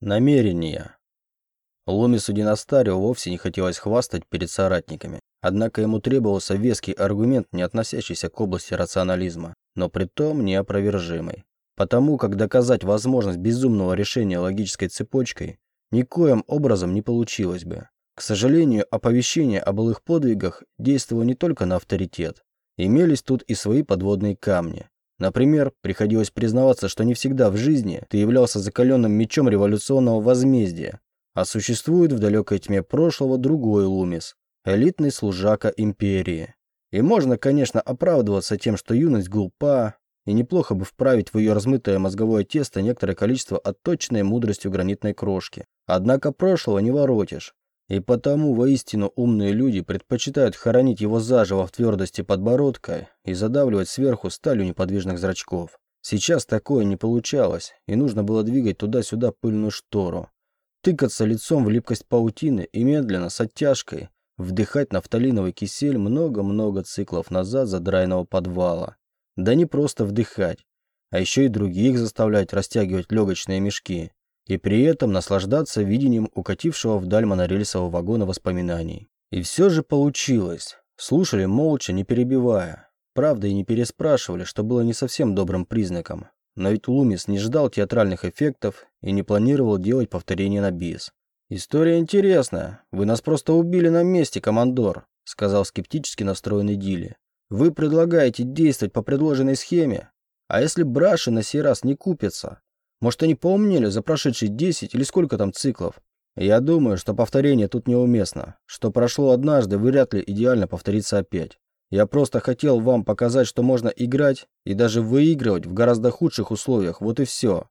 Намерения. Ломису Династарио вовсе не хотелось хвастать перед соратниками. Однако ему требовался веский аргумент, не относящийся к области рационализма, но притом неопровержимый. Потому как доказать возможность безумного решения логической цепочкой никоим образом не получилось бы. К сожалению, оповещение о былых подвигах действовало не только на авторитет. Имелись тут и свои подводные камни. Например, приходилось признаваться, что не всегда в жизни ты являлся закаленным мечом революционного возмездия, а существует в далекой тьме прошлого другой Лумис, элитный служака империи. И можно, конечно, оправдываться тем, что юность глупа, и неплохо бы вправить в ее размытое мозговое тесто некоторое количество отточенной мудростью гранитной крошки. Однако прошлого не воротишь. И потому воистину умные люди предпочитают хоронить его заживо в твердости подбородка и задавливать сверху сталью неподвижных зрачков. Сейчас такое не получалось, и нужно было двигать туда-сюда пыльную штору. Тыкаться лицом в липкость паутины и медленно, с оттяжкой, вдыхать нафталиновый кисель много-много циклов назад задрайного подвала. Да не просто вдыхать, а еще и других заставлять растягивать легочные мешки и при этом наслаждаться видением укатившего вдаль монорельсового вагона воспоминаний. И все же получилось. Слушали молча, не перебивая. Правда, и не переспрашивали, что было не совсем добрым признаком. Но ведь Лумис не ждал театральных эффектов и не планировал делать повторение на бис. «История интересная. Вы нас просто убили на месте, командор», сказал скептически настроенный Дили. «Вы предлагаете действовать по предложенной схеме? А если браши на сей раз не купятся? Может, они поумнели за прошедшие 10 или сколько там циклов? Я думаю, что повторение тут неуместно. Что прошло однажды, вряд ли идеально повторится опять. Я просто хотел вам показать, что можно играть и даже выигрывать в гораздо худших условиях. Вот и все.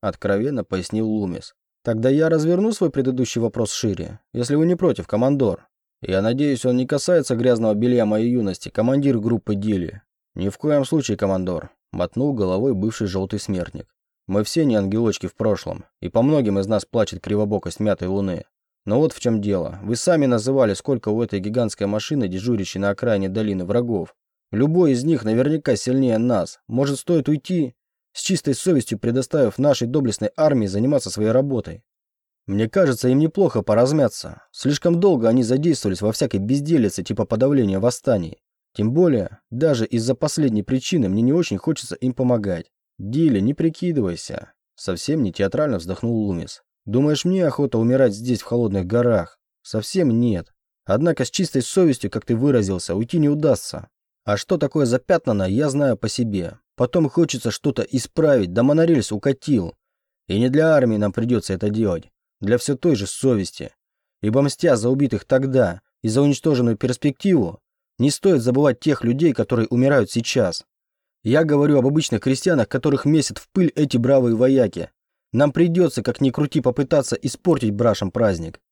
Откровенно пояснил Лумис. Тогда я разверну свой предыдущий вопрос шире, если вы не против, командор. Я надеюсь, он не касается грязного белья моей юности, командир группы Дили. Ни в коем случае, командор. Мотнул головой бывший желтый смертник. Мы все не ангелочки в прошлом, и по многим из нас плачет кривобокость мятой луны. Но вот в чем дело. Вы сами называли, сколько у этой гигантской машины, дежурящей на окраине долины, врагов. Любой из них наверняка сильнее нас. Может, стоит уйти, с чистой совестью предоставив нашей доблестной армии заниматься своей работой. Мне кажется, им неплохо поразмяться. Слишком долго они задействовались во всякой безделице типа подавления восстаний. Тем более, даже из-за последней причины мне не очень хочется им помогать. «Дилли, не прикидывайся!» Совсем не театрально вздохнул Лумис. «Думаешь, мне охота умирать здесь, в холодных горах? Совсем нет. Однако с чистой совестью, как ты выразился, уйти не удастся. А что такое запятнано, я знаю по себе. Потом хочется что-то исправить, да монорельс укатил. И не для армии нам придется это делать. Для все той же совести. Ибо мстя за убитых тогда и за уничтоженную перспективу, не стоит забывать тех людей, которые умирают сейчас. Я говорю об обычных крестьянах, которых месят в пыль эти бравые вояки. Нам придется, как ни крути, попытаться испортить брашам праздник.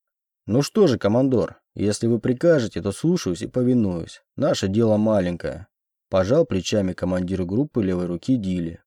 Ну что же, командор, если вы прикажете, то слушаюсь и повинуюсь. Наше дело маленькое. Пожал плечами командир группы левой руки Дили.